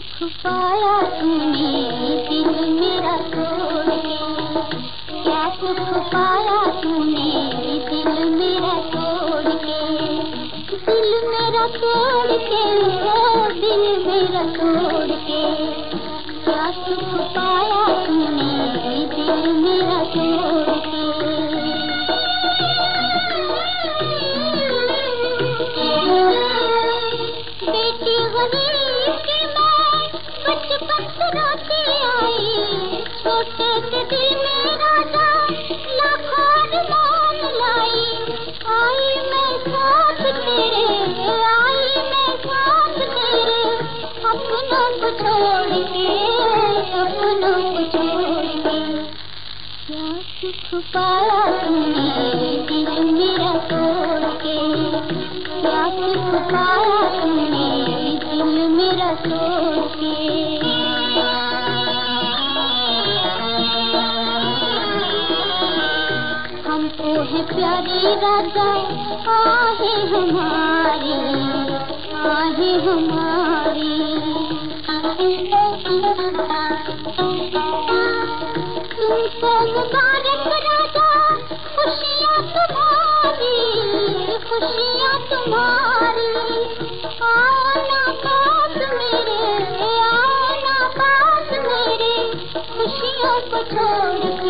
सुख पाया तूने, दिल मेरा तोड़ के क्या सुख पाया तूने, दिल मेरा तोड़ के दिल मेरा तोड़ के दिल मेरा तोड़ के क्या सुख पाया तूने, दिल मेरा तोड़ के बेटी गरीब पाया तूने दिल मेरा तोड़ के? क्या सुख पाया तूने दिल मेरा तोड़ के? है प्यारी राजा आहे हमारी आहे हमारी। मुबारक राजा खुशियाँ तुम्हारी खुशियाँ तुम्हारी। आओ ना पास मेरे आओ ना पास मेरे, खुशियों को छोड़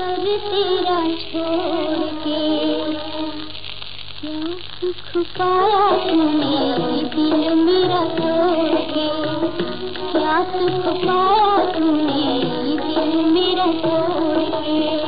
दर तेरा छोड़ के, क्या सुख पाया तूने? दिल मेरा तोड़ के क्या सुख पाया तूने? दिल मेरा तोड़